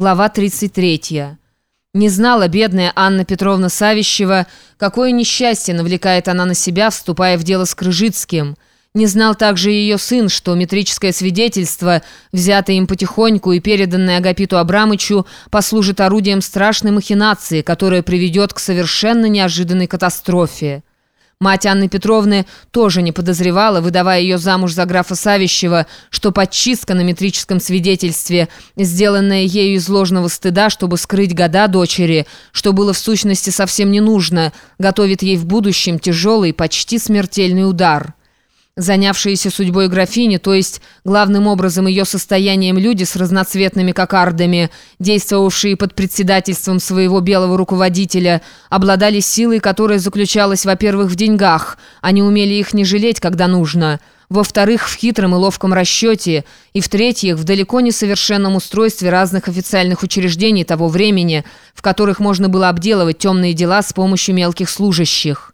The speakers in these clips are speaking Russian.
Глава 33. Не знала бедная Анна Петровна Савищева, какое несчастье навлекает она на себя, вступая в дело с Крыжицким. Не знал также ее сын, что метрическое свидетельство, взятое им потихоньку и переданное Агапиту Абрамычу, послужит орудием страшной махинации, которая приведет к совершенно неожиданной катастрофе. Мать Анны Петровны тоже не подозревала, выдавая ее замуж за графа Савищева, что подчистка на метрическом свидетельстве, сделанная ею из ложного стыда, чтобы скрыть года дочери, что было в сущности совсем не нужно, готовит ей в будущем тяжелый, почти смертельный удар занявшиеся судьбой графини, то есть главным образом ее состоянием люди с разноцветными кокардами, действовавшие под председательством своего белого руководителя, обладали силой, которая заключалась, во-первых, в деньгах, они умели их не жалеть, когда нужно, во-вторых, в хитром и ловком расчете, и в-третьих, в далеко не совершенном устройстве разных официальных учреждений того времени, в которых можно было обделывать темные дела с помощью мелких служащих.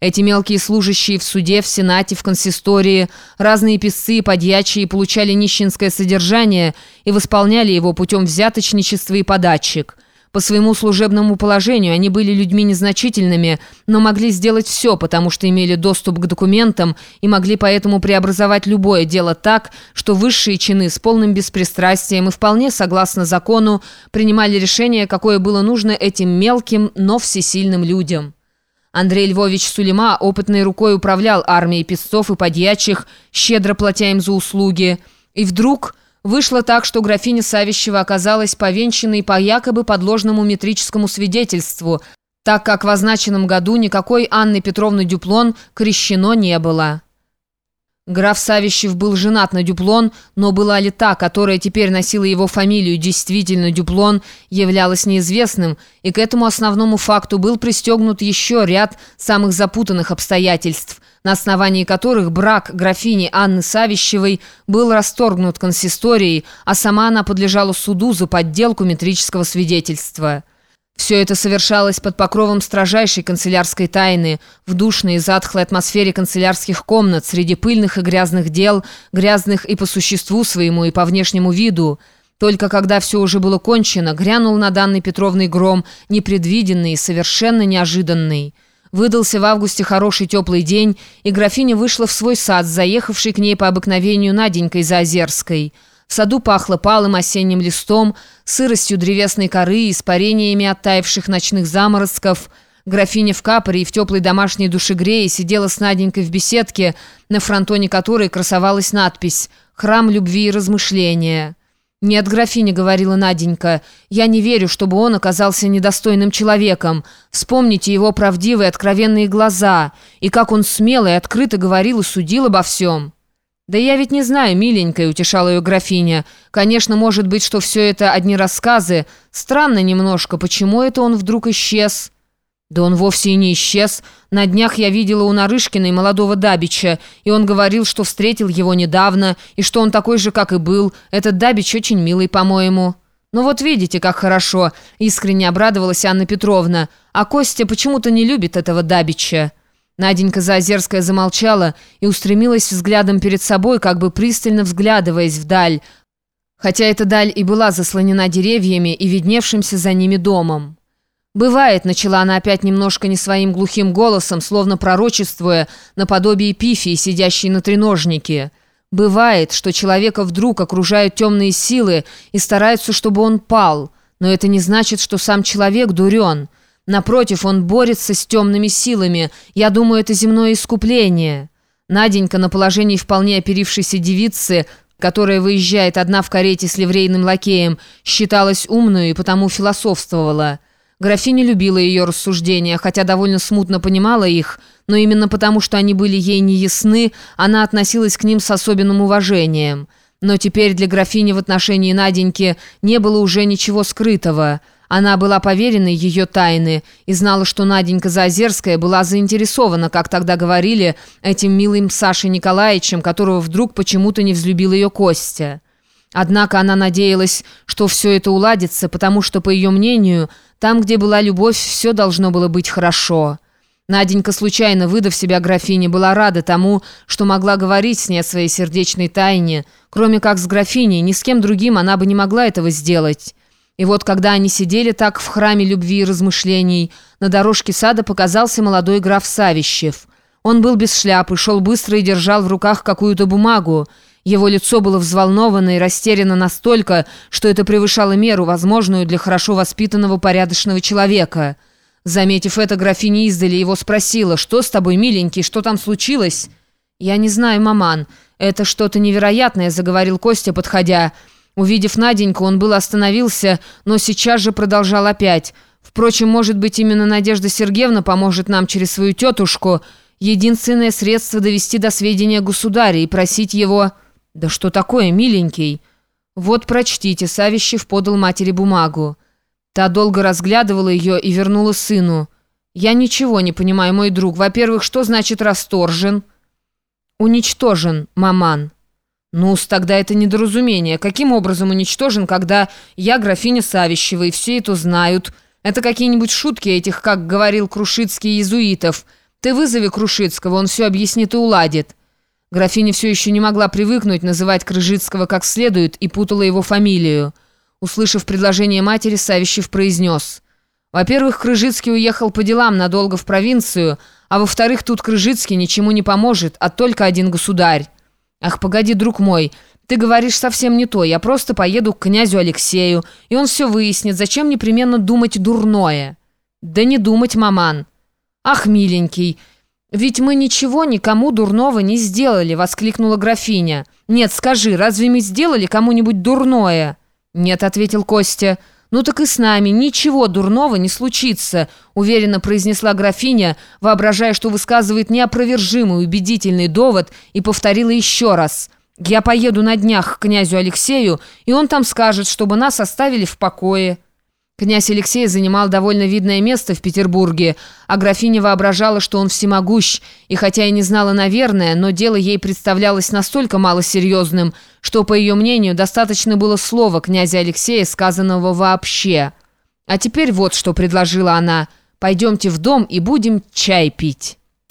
Эти мелкие служащие в суде, в сенате, в консистории, разные писцы и подьячие получали нищенское содержание и восполняли его путем взяточничества и податчик. По своему служебному положению они были людьми незначительными, но могли сделать все, потому что имели доступ к документам и могли поэтому преобразовать любое дело так, что высшие чины с полным беспристрастием и вполне согласно закону принимали решение, какое было нужно этим мелким, но всесильным людям. Андрей Львович Сулейма опытной рукой управлял армией песцов и подьячих, щедро платя им за услуги. И вдруг вышло так, что графиня Савищева оказалась повенчанной по якобы подложному метрическому свидетельству, так как в означенном году никакой Анны Петровны Дюплон крещено не было. Граф Савищев был женат на Дюплон, но была ли та, которая теперь носила его фамилию, действительно Дюплон, являлась неизвестным, и к этому основному факту был пристегнут еще ряд самых запутанных обстоятельств, на основании которых брак графини Анны Савищевой был расторгнут консисторией, а сама она подлежала суду за подделку метрического свидетельства. Все это совершалось под покровом строжайшей канцелярской тайны, в душной и затхлой атмосфере канцелярских комнат, среди пыльных и грязных дел, грязных и по существу своему, и по внешнему виду. Только когда все уже было кончено, грянул на данный Петровный гром, непредвиденный и совершенно неожиданный. Выдался в августе хороший теплый день, и графиня вышла в свой сад, заехавший к ней по обыкновению Наденькой Заозерской. В саду пахло палым осенним листом, сыростью древесной коры, испарениями оттаивших ночных заморозков. Графиня в капоре и в теплой домашней душегрее сидела с Наденькой в беседке, на фронтоне которой красовалась надпись «Храм любви и размышления». «Нет, графиня», — говорила Наденька, — «я не верю, чтобы он оказался недостойным человеком. Вспомните его правдивые откровенные глаза, и как он смело и открыто говорил и судил обо всем». «Да я ведь не знаю, миленькая», — утешала ее графиня. «Конечно, может быть, что все это одни рассказы. Странно немножко, почему это он вдруг исчез?» «Да он вовсе и не исчез. На днях я видела у Нарышкиной молодого Дабича, и он говорил, что встретил его недавно, и что он такой же, как и был. Этот Дабич очень милый, по-моему». «Ну вот видите, как хорошо», — искренне обрадовалась Анна Петровна. «А Костя почему-то не любит этого Дабича». Наденька Заозерская замолчала и устремилась взглядом перед собой, как бы пристально взглядываясь вдаль, хотя эта даль и была заслонена деревьями и видневшимся за ними домом. «Бывает», — начала она опять немножко не своим глухим голосом, словно пророчествуя, наподобие пифии, сидящей на треножнике. «Бывает, что человека вдруг окружают темные силы и стараются, чтобы он пал, но это не значит, что сам человек дурен». Напротив, он борется с темными силами. Я думаю, это земное искупление. Наденька на положении вполне оперившейся девицы, которая выезжает одна в карете с ливрейным лакеем, считалась умной и потому философствовала. Графиня любила ее рассуждения, хотя довольно смутно понимала их, но именно потому, что они были ей неясны, она относилась к ним с особенным уважением. Но теперь для графини в отношении Наденьки не было уже ничего скрытого – она была поверенной ее тайны и знала, что Наденька Заозерская была заинтересована, как тогда говорили, этим милым Сашей Николаевичем, которого вдруг почему-то не взлюбил ее Костя. Однако она надеялась, что все это уладится, потому что, по ее мнению, там, где была любовь, все должно было быть хорошо. Наденька, случайно выдав себя графине, была рада тому, что могла говорить с ней о своей сердечной тайне. Кроме как с графиней, ни с кем другим она бы не могла этого сделать. И вот когда они сидели так в храме любви и размышлений, на дорожке сада показался молодой граф Савищев. Он был без шляпы, шел быстро и держал в руках какую-то бумагу. Его лицо было взволновано и растеряно настолько, что это превышало меру, возможную для хорошо воспитанного порядочного человека. Заметив это, графиня издали его спросила, «Что с тобой, миленький, что там случилось?» «Я не знаю, маман. Это что-то невероятное», — заговорил Костя, подходя. Увидев Наденьку, он был остановился, но сейчас же продолжал опять. Впрочем, может быть, именно Надежда Сергеевна поможет нам через свою тетушку. Единственное средство довести до сведения государя и просить его... «Да что такое, миленький?» «Вот прочтите», — Савищев подал матери бумагу. Та долго разглядывала ее и вернула сыну. «Я ничего не понимаю, мой друг. Во-первых, что значит расторжен?» «Уничтожен, маман». Ну тогда это недоразумение. Каким образом уничтожен, когда я графиня Савищева, и все это знают? Это какие-нибудь шутки этих, как говорил Крушицкий, иезуитов. Ты вызови Крушицкого, он все объяснит и уладит». Графиня все еще не могла привыкнуть называть Крыжицкого как следует и путала его фамилию. Услышав предложение матери, Савищев произнес. «Во-первых, Крыжицкий уехал по делам надолго в провинцию, а во-вторых, тут Крыжицкий ничему не поможет, а только один государь. Ах, погоди, друг мой, ты говоришь совсем не то. Я просто поеду к князю Алексею, и он все выяснит. Зачем непременно думать дурное? Да не думать, маман. Ах, миленький, ведь мы ничего никому дурного не сделали, воскликнула графиня. Нет, скажи, разве мы сделали кому-нибудь дурное? Нет, ответил Костя. «Ну так и с нами ничего дурного не случится», уверенно произнесла графиня, воображая, что высказывает неопровержимый убедительный довод, и повторила еще раз. «Я поеду на днях к князю Алексею, и он там скажет, чтобы нас оставили в покое». Князь Алексей занимал довольно видное место в Петербурге, а графиня воображала, что он всемогущ, и хотя и не знала, наверное, но дело ей представлялось настолько малосерьезным, что, по ее мнению, достаточно было слова князя Алексея, сказанного вообще. А теперь вот что предложила она. «Пойдемте в дом и будем чай пить».